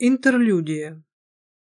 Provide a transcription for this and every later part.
Интерлюдия.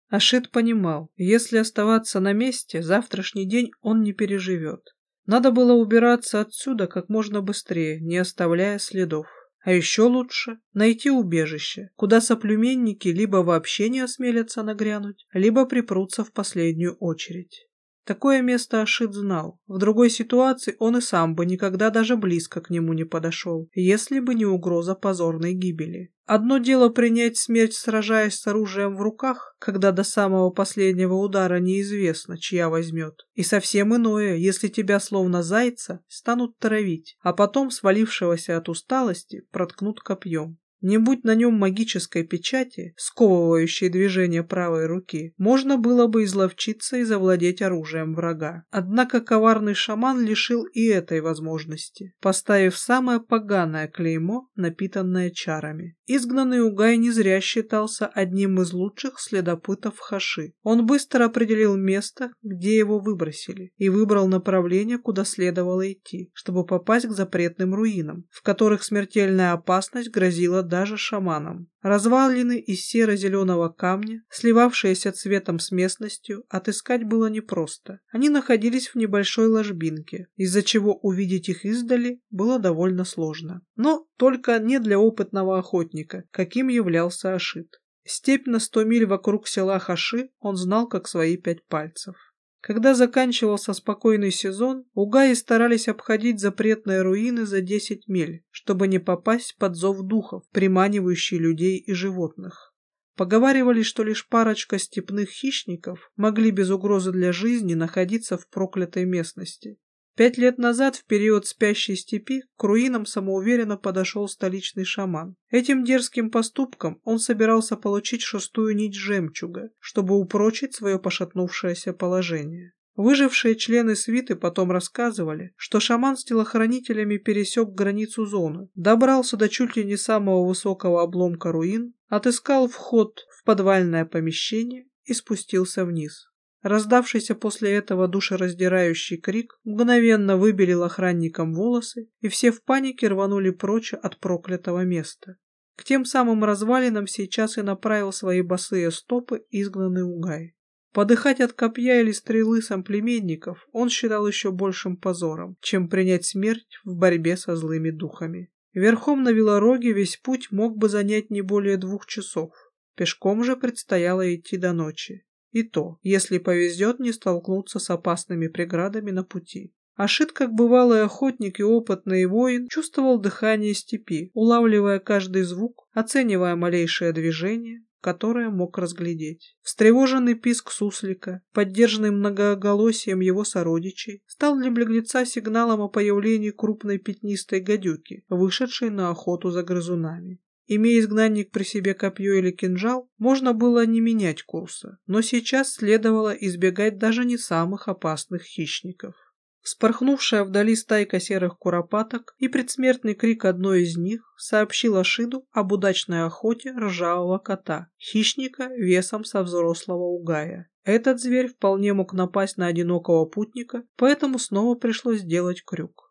Ашит понимал, если оставаться на месте, завтрашний день он не переживет. Надо было убираться отсюда как можно быстрее, не оставляя следов. А еще лучше найти убежище, куда соплеменники либо вообще не осмелятся нагрянуть, либо припрутся в последнюю очередь. Такое место Ашит знал. В другой ситуации он и сам бы никогда даже близко к нему не подошел, если бы не угроза позорной гибели. Одно дело принять смерть, сражаясь с оружием в руках, когда до самого последнего удара неизвестно, чья возьмет. И совсем иное, если тебя, словно зайца, станут травить, а потом, свалившегося от усталости, проткнут копьем. Не будь на нем магической печати, сковывающей движение правой руки, можно было бы изловчиться и завладеть оружием врага. Однако коварный шаман лишил и этой возможности, поставив самое поганое клеймо, напитанное чарами. Изгнанный Угай не зря считался одним из лучших следопытов Хаши. Он быстро определил место, где его выбросили, и выбрал направление, куда следовало идти, чтобы попасть к запретным руинам, в которых смертельная опасность грозила даже шаманам. Развалины из серо-зеленого камня, сливавшиеся цветом с местностью, отыскать было непросто. Они находились в небольшой ложбинке, из-за чего увидеть их издали было довольно сложно. Но только не для опытного охотника, каким являлся Ашит. Степь на сто миль вокруг села Хаши он знал как свои пять пальцев. Когда заканчивался спокойный сезон, угаи старались обходить запретные руины за 10 миль, чтобы не попасть под зов духов, приманивающий людей и животных. Поговаривали, что лишь парочка степных хищников могли без угрозы для жизни находиться в проклятой местности. Пять лет назад, в период спящей степи, к руинам самоуверенно подошел столичный шаман. Этим дерзким поступком он собирался получить шестую нить жемчуга, чтобы упрочить свое пошатнувшееся положение. Выжившие члены свиты потом рассказывали, что шаман с телохранителями пересек границу зоны, добрался до чуть ли не самого высокого обломка руин, отыскал вход в подвальное помещение и спустился вниз. Раздавшийся после этого душераздирающий крик мгновенно выбелил охранникам волосы, и все в панике рванули прочь от проклятого места. К тем самым развалинам сейчас и направил свои босые стопы изгнанный Угай. Подыхать от копья или стрелы соплеменников он считал еще большим позором, чем принять смерть в борьбе со злыми духами. Верхом на велороге весь путь мог бы занять не более двух часов. Пешком же предстояло идти до ночи. И то, если повезет, не столкнуться с опасными преградами на пути. Ашит, как бывалый охотник и опытный воин, чувствовал дыхание степи, улавливая каждый звук, оценивая малейшее движение, которое мог разглядеть. Встревоженный писк суслика, поддержанный многоголосием его сородичей, стал для беглеца сигналом о появлении крупной пятнистой гадюки, вышедшей на охоту за грызунами. Имея изгнанник при себе копье или кинжал, можно было не менять курса, но сейчас следовало избегать даже не самых опасных хищников. Вспорхнувшая вдали стайка серых куропаток и предсмертный крик одной из них сообщил Ашиду об удачной охоте ржавого кота, хищника весом со взрослого угая. Этот зверь вполне мог напасть на одинокого путника, поэтому снова пришлось сделать крюк.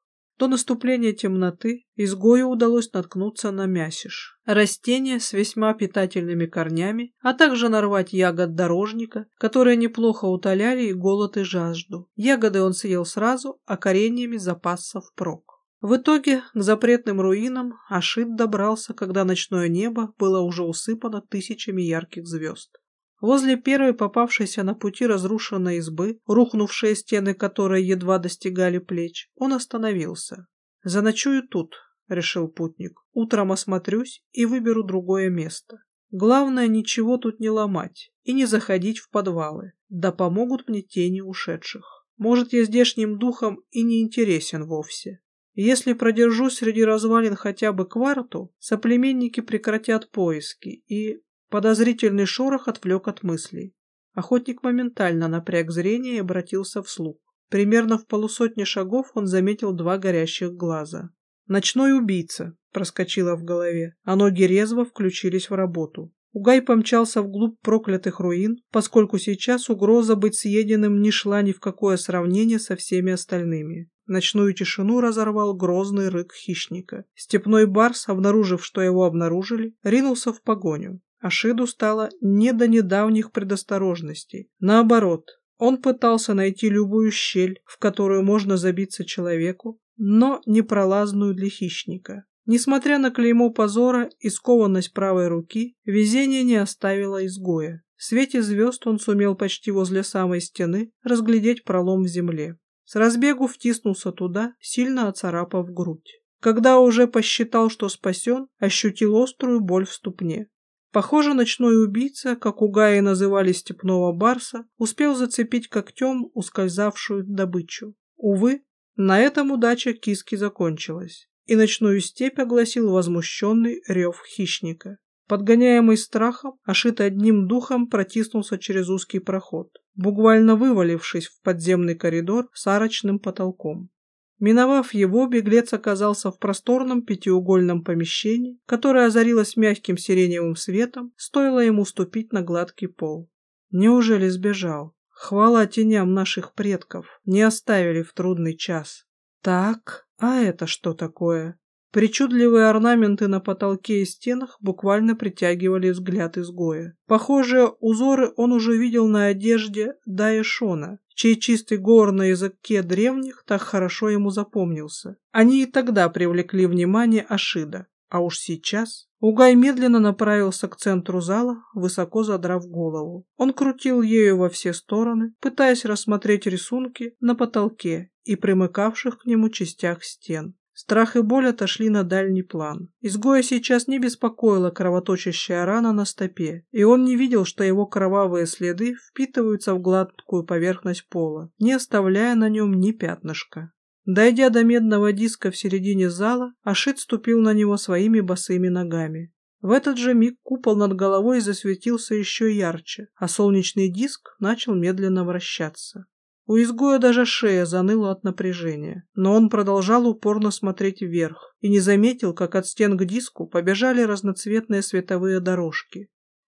До наступления темноты изгою удалось наткнуться на мясиш. Растение с весьма питательными корнями, а также нарвать ягод дорожника, которые неплохо утоляли и голод, и жажду. Ягоды он съел сразу, а кореньями запасся впрок. В итоге к запретным руинам Ашит добрался, когда ночное небо было уже усыпано тысячами ярких звезд. Возле первой попавшейся на пути разрушенной избы, рухнувшие стены которой едва достигали плеч, он остановился. «Заночую тут», — решил путник. «Утром осмотрюсь и выберу другое место. Главное, ничего тут не ломать и не заходить в подвалы, да помогут мне тени ушедших. Может, я здешним духом и не интересен вовсе. Если продержусь среди развалин хотя бы кварту, соплеменники прекратят поиски и Подозрительный шорох отвлек от мыслей. Охотник моментально напряг зрение и обратился вслух. Примерно в полусотни шагов он заметил два горящих глаза. «Ночной убийца!» — проскочило в голове, а ноги резво включились в работу. Угай помчался вглубь проклятых руин, поскольку сейчас угроза быть съеденным не шла ни в какое сравнение со всеми остальными. Ночную тишину разорвал грозный рык хищника. Степной барс, обнаружив, что его обнаружили, ринулся в погоню. Ашиду стало не до недавних предосторожностей. Наоборот, он пытался найти любую щель, в которую можно забиться человеку, но непролазную для хищника. Несмотря на клеймо позора и скованность правой руки, везение не оставило изгоя. В свете звезд он сумел почти возле самой стены разглядеть пролом в земле. С разбегу втиснулся туда, сильно оцарапав грудь. Когда уже посчитал, что спасен, ощутил острую боль в ступне. Похоже, ночной убийца, как у Гаи называли степного барса, успел зацепить когтем ускользавшую добычу. Увы, на этом удача киски закончилась, и ночную степь огласил возмущенный рев хищника. Подгоняемый страхом, Ашит одним духом протиснулся через узкий проход, буквально вывалившись в подземный коридор с арочным потолком. Миновав его, беглец оказался в просторном пятиугольном помещении, которое озарилось мягким сиреневым светом, стоило ему ступить на гладкий пол. Неужели сбежал? Хвала теням наших предков, не оставили в трудный час. Так, а это что такое? Причудливые орнаменты на потолке и стенах буквально притягивали взгляд изгоя. Похожие узоры он уже видел на одежде Даешона, чей чистый говор на языке древних так хорошо ему запомнился. Они и тогда привлекли внимание Ашида. А уж сейчас Угай медленно направился к центру зала, высоко задрав голову. Он крутил ею во все стороны, пытаясь рассмотреть рисунки на потолке и примыкавших к нему частях стен. Страх и боль отошли на дальний план. Изгоя сейчас не беспокоила кровоточащая рана на стопе, и он не видел, что его кровавые следы впитываются в гладкую поверхность пола, не оставляя на нем ни пятнышка. Дойдя до медного диска в середине зала, Ашит ступил на него своими босыми ногами. В этот же миг купол над головой засветился еще ярче, а солнечный диск начал медленно вращаться. У изгоя даже шея заныла от напряжения, но он продолжал упорно смотреть вверх и не заметил, как от стен к диску побежали разноцветные световые дорожки.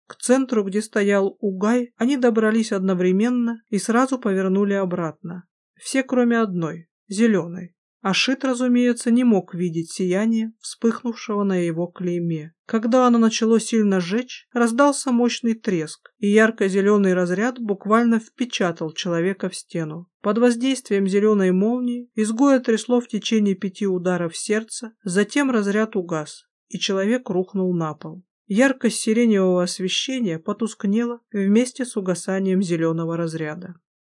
К центру, где стоял Угай, они добрались одновременно и сразу повернули обратно. Все, кроме одной, зеленой. Ашит, разумеется, не мог видеть сияние, вспыхнувшего на его клейме. Когда оно начало сильно жечь, раздался мощный треск, и ярко-зеленый разряд буквально впечатал человека в стену. Под воздействием зеленой молнии изгоя трясло в течение пяти ударов сердца, затем разряд угас, и человек рухнул на пол. Яркость сиреневого освещения потускнела вместе с угасанием зеленого разряда.